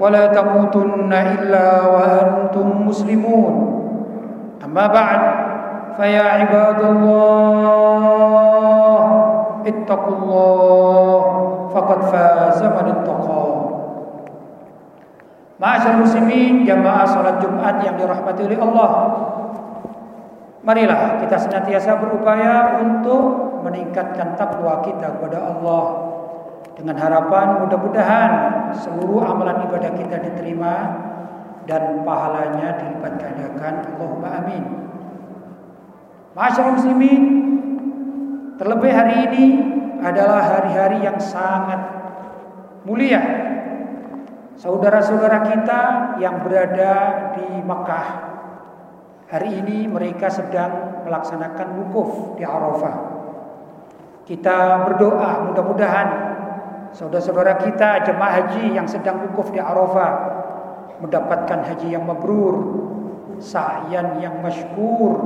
ولا تموتن إلا وأنتم مسلمون أما بعد فيا عباد الله اتقوا الله فقد فاز من اتقى Ma'asyar muslimin jamaah salat Jumat yang dirahmati oleh Allah Marilah kita senantiasa berupaya untuk meningkatkan takwa kita kepada Allah dengan harapan mudah-mudahan seluruh amalan ibadah kita diterima dan pahalanya dilipat gandakan. Allahumma amin. Masyaallah muslimin, terlebih hari ini adalah hari-hari yang sangat mulia. Saudara-saudara kita yang berada di Makkah hari ini mereka sedang melaksanakan wukuf di Arafah. Kita berdoa mudah-mudahan Saudara-saudara kita jemaah haji yang sedang wukuf di Arafah mendapatkan haji yang mabrur, sa'yan yang masykur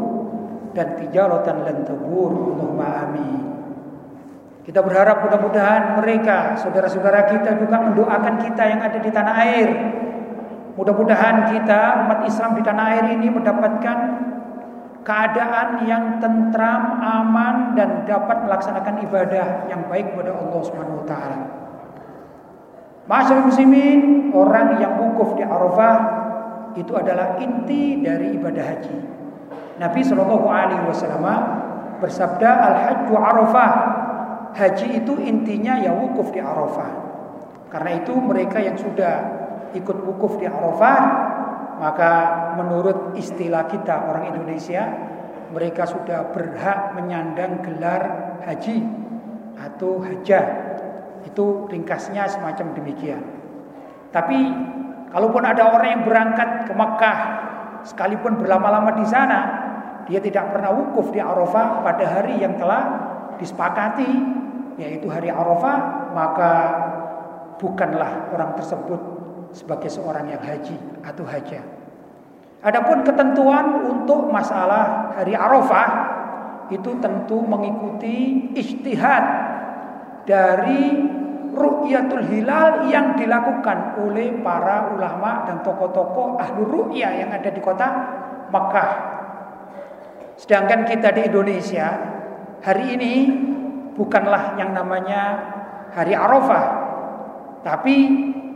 dan tijaratan lan tabur. Allahumma amin. Kita berharap mudah-mudahan mereka, saudara-saudara kita juga mendoakan kita yang ada di tanah air. Mudah-mudahan kita umat Islam di tanah air ini mendapatkan keadaan yang tentram, aman dan dapat melaksanakan ibadah yang baik kepada Allah Subhanahu wa taala. Masyaallah muslimin, orang yang wukuf di Arafah itu adalah inti dari ibadah haji. Nabi Shallallahu alaihi wasallam bersabda al-hajju Arafah. Haji itu intinya ya wukuf di Arafah. Karena itu mereka yang sudah ikut wukuf di Arafah maka menurut istilah kita orang Indonesia, mereka sudah berhak menyandang gelar haji atau hajah. Itu ringkasnya semacam demikian. Tapi kalaupun ada orang yang berangkat ke Mekah sekalipun berlama-lama di sana, dia tidak pernah wukuf di Arafah pada hari yang telah disepakati yaitu hari Arafah, maka bukanlah orang tersebut sebagai seorang yang haji atau haja. Adapun ketentuan untuk masalah hari Arafah itu tentu mengikuti istihad dari ru'yatul hilal yang dilakukan oleh para ulama dan tokoh-tokoh ahlu ru'ya yang ada di kota Makkah. Sedangkan kita di Indonesia hari ini bukanlah yang namanya hari Arafah, tapi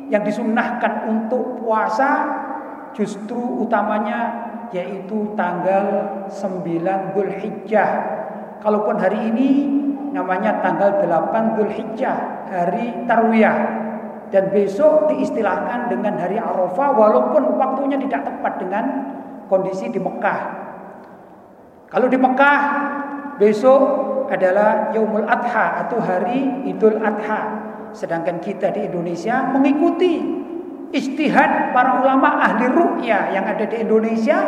yang disunnahkan untuk puasa justru utamanya yaitu tanggal 9 Dzulhijjah. Kalaupun hari ini namanya tanggal 8 Dzulhijjah, hari Tarwiyah. Dan besok diistilahkan dengan hari Arafah walaupun waktunya tidak tepat dengan kondisi di Mekah. Kalau di Mekah besok adalah Yaumul Adha atau hari Idul Adha. Sedangkan kita di Indonesia mengikuti istihad para ulama ahli ru'ya yang ada di Indonesia,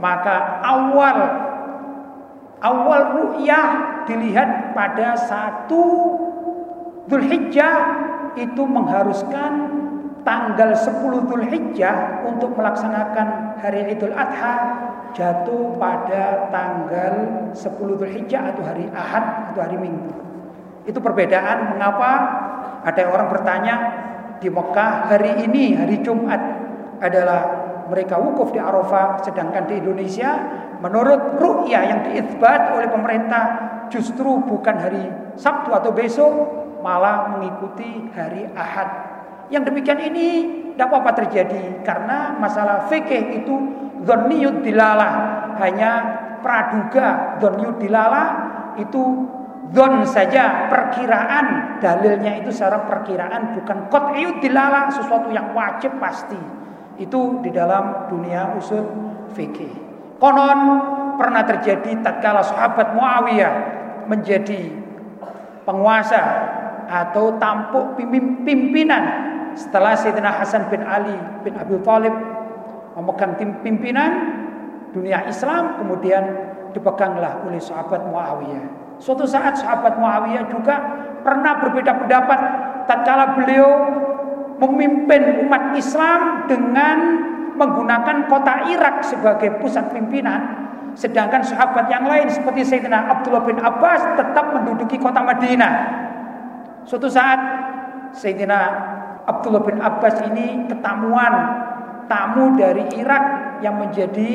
maka awal awal ru'ya dilihat pada satu Dzulhijjah itu mengharuskan tanggal 10 Dzulhijjah untuk melaksanakan hari Idul Adha jatuh pada tanggal 10 Dzulhijjah atau hari Ahad atau hari Minggu. Itu perbedaan mengapa ada orang bertanya di Mekah hari ini hari Jumat adalah mereka wukuf di Arafah sedangkan di Indonesia? Menurut ru'ya yang diisbat oleh pemerintah justru bukan hari Sabtu atau besok malah mengikuti hari Ahad. Yang demikian ini tidak apa-apa terjadi karena masalah fikih itu dzanniyud dilalah. Hanya praduga dzanniyud dilalah itu Don saja perkiraan dalilnya itu secara perkiraan bukan qat'iyud dilalah sesuatu yang wajib pasti. Itu di dalam dunia usul fikih. Konon pernah terjadi tatkala sahabat Muawiyah menjadi penguasa atau tampuk pimpinan setelah Sayyidina Hasan bin Ali bin Abi Thalib memegang tim pimpinan dunia Islam kemudian dipeganglah oleh sahabat Muawiyah. Suatu saat sahabat Muawiyah juga pernah berbeda pendapat tatkala beliau memimpin umat Islam dengan menggunakan kota Irak sebagai pusat pimpinan sedangkan sahabat yang lain seperti Sayyidina Abdullah bin Abbas tetap menduduki kota Madinah. Suatu saat Sayyidina Abdullah bin Abbas ini ketamuan tamu dari Irak yang menjadi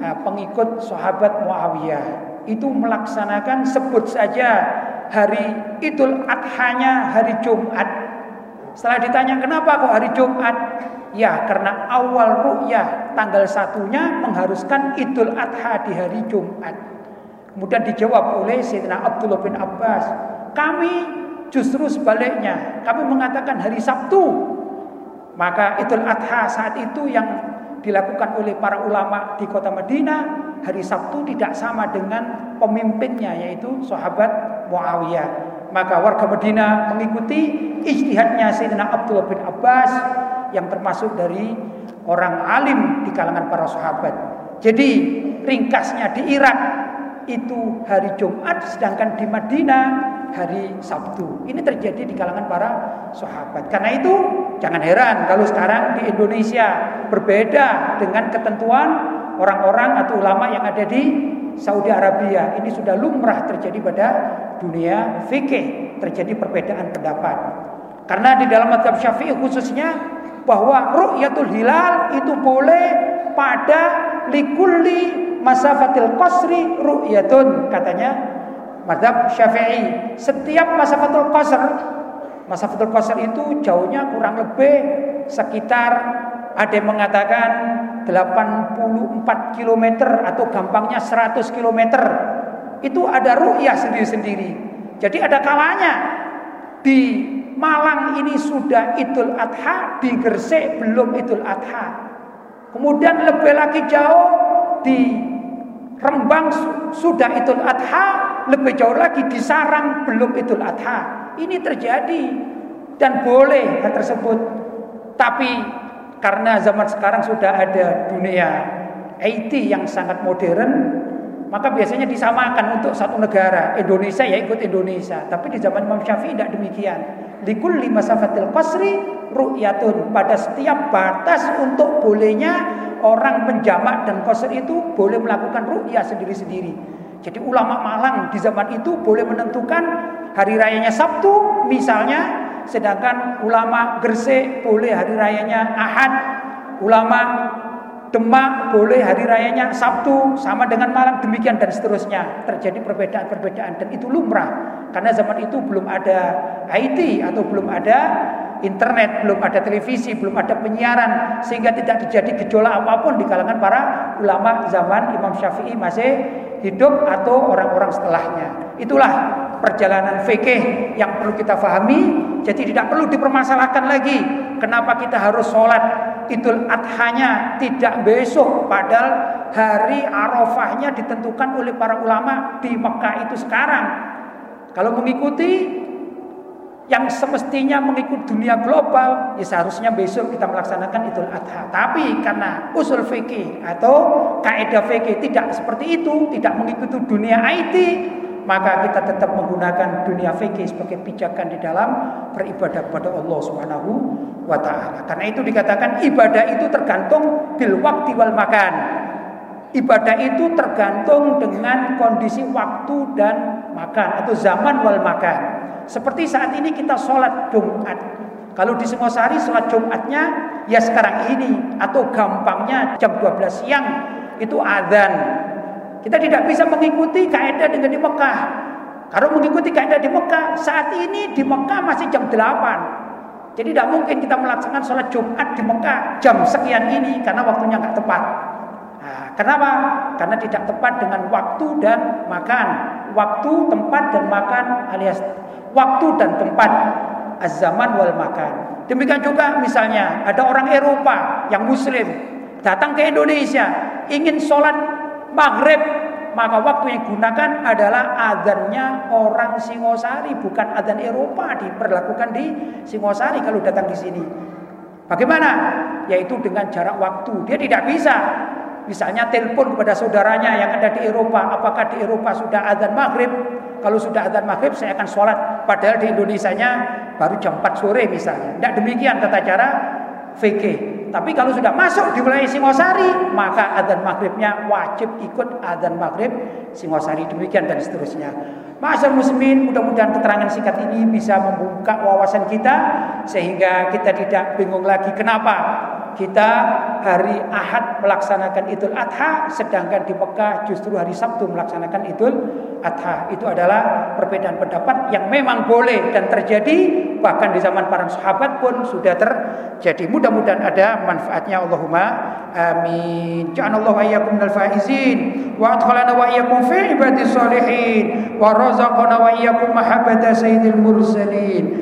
uh, pengikut sahabat Muawiyah itu melaksanakan sebut saja hari Idul Adhanya hari Jumat. Setelah ditanya kenapa kok hari Jumat? Ya karena awal ru'yah tanggal satunya mengharuskan Idul Adha di hari Jumat. Kemudian dijawab oleh Sayyidina Abdullah bin Abbas. Kami justru sebaliknya. Kami mengatakan hari Sabtu. Maka Idul Adha saat itu yang dilakukan oleh para ulama di kota Madinah hari Sabtu tidak sama dengan pemimpinnya yaitu sahabat Muawiyah. Maka warga Madinah mengikuti ijtihadnya Sayyidina Abdullah bin Abbas yang termasuk dari orang alim di kalangan para sahabat. Jadi ringkasnya di Irak itu hari Jumat sedangkan di Madinah hari Sabtu. Ini terjadi di kalangan para sahabat. Karena itu jangan heran kalau sekarang di Indonesia berbeda dengan ketentuan orang-orang atau ulama yang ada di Saudi Arabia. Ini sudah lumrah terjadi pada dunia fikih, terjadi perbedaan pendapat. Karena di dalam mazhab Syafi'i khususnya bahwa ru'yatul hilal itu boleh pada likulli masafatil qasri ru'yatun katanya mazhab Syafi'i. Setiap masafatul qasr masafatul qasr itu jauhnya kurang lebih sekitar ada yang mengatakan 84 km atau gampangnya 100 km. Itu ada ru'yah sendiri-sendiri. Jadi ada kalanya di Malang ini sudah Idul Adha, di Gresik belum Idul Adha. Kemudian lebih lagi jauh di Rembang sudah Idul Adha, lebih jauh lagi di Sarang belum Idul Adha. Ini terjadi dan boleh hal tersebut. Tapi karena zaman sekarang sudah ada dunia IT yang sangat modern, maka biasanya disamakan untuk satu negara. Indonesia ya ikut Indonesia. Tapi di zaman Imam Syafi'i tidak demikian. Likul lima safatil qasri ru'yatun. Pada setiap batas untuk bolehnya orang menjamak dan qasr itu boleh melakukan ru'yah sendiri-sendiri. Jadi ulama Malang di zaman itu boleh menentukan hari rayanya Sabtu misalnya sedangkan ulama Gresik boleh hari rayanya Ahad, ulama Demak boleh hari rayanya Sabtu, sama dengan Malang demikian dan seterusnya. Terjadi perbedaan-perbedaan dan itu lumrah karena zaman itu belum ada IT atau belum ada internet, belum ada televisi, belum ada penyiaran sehingga tidak terjadi gejolak apa pun di kalangan para ulama zaman Imam Syafi'i masih hidup atau orang-orang setelahnya. Itulah perjalanan fikih yang perlu kita pahami. Jadi tidak perlu dipermasalahkan lagi. Kenapa kita harus sholat Idul Adhanya tidak besok padahal hari Arafahnya ditentukan oleh para ulama di Mekah itu sekarang. Kalau mengikuti yang semestinya mengikut dunia global, ya seharusnya besok kita melaksanakan Idul Adha. Tapi karena usul fikih atau kaidah fikih tidak seperti itu, tidak mengikuti dunia IT, maka kita tetap menggunakan dunia fikih sebagai pijakan di dalam beribadah kepada Allah Subhanahu wa taala. Karena itu dikatakan ibadah itu tergantung bil waktu wal makan. Ibadah itu tergantung dengan kondisi waktu dan makan atau zaman wal makan. Seperti saat ini kita sholat Jumat. Kalau di Singosari sholat Jumatnya ya sekarang ini atau gampangnya jam 12 siang itu adzan kita tidak bisa mengikuti kaidah dengan di Mekah. Kalau mengikuti kaidah di Mekah, saat ini di Mekah masih jam 8. Jadi tidak mungkin kita melaksanakan sholat Jumat di Mekah jam sekian ini karena waktunya nggak tepat. Kenapa? Karena tidak tepat dengan waktu dan makan. Waktu, tempat dan makan alias waktu dan tempat az-zaman wal makan. Demikian juga misalnya ada orang Eropa yang muslim datang ke Indonesia ingin sholat maghrib maka waktu yang digunakan adalah adanya orang Singosari bukan adzan Eropa diperlakukan di Singosari kalau datang di sini. Bagaimana? Yaitu dengan jarak waktu. Dia tidak bisa misalnya telepon kepada saudaranya yang ada di Eropa, apakah di Eropa sudah adzan maghrib? Kalau sudah adzan maghrib saya akan sholat. Padahal di Indonesia-nya baru jam 4 sore misalnya. Tidak demikian tata cara VG. Tapi kalau sudah masuk di wilayah Singosari, maka adzan maghribnya wajib ikut adzan maghrib Singosari demikian dan seterusnya. Masa muslimin, mudah-mudahan keterangan singkat ini bisa membuka wawasan kita sehingga kita tidak bingung lagi kenapa kita hari Ahad melaksanakan Idul Adha sedangkan di Mekah justru hari Sabtu melaksanakan Idul Adha. Itu adalah perbedaan pendapat yang memang boleh dan terjadi bahkan di zaman para sahabat pun sudah terjadi. Mudah-mudahan ada manfaatnya Allahumma amin. Ja'alallahu ayyakum minal faizin wa adkhalana wa iyyakum fi salihin wa razaqana wa iyyakum mahabbata sayyidil mursalin.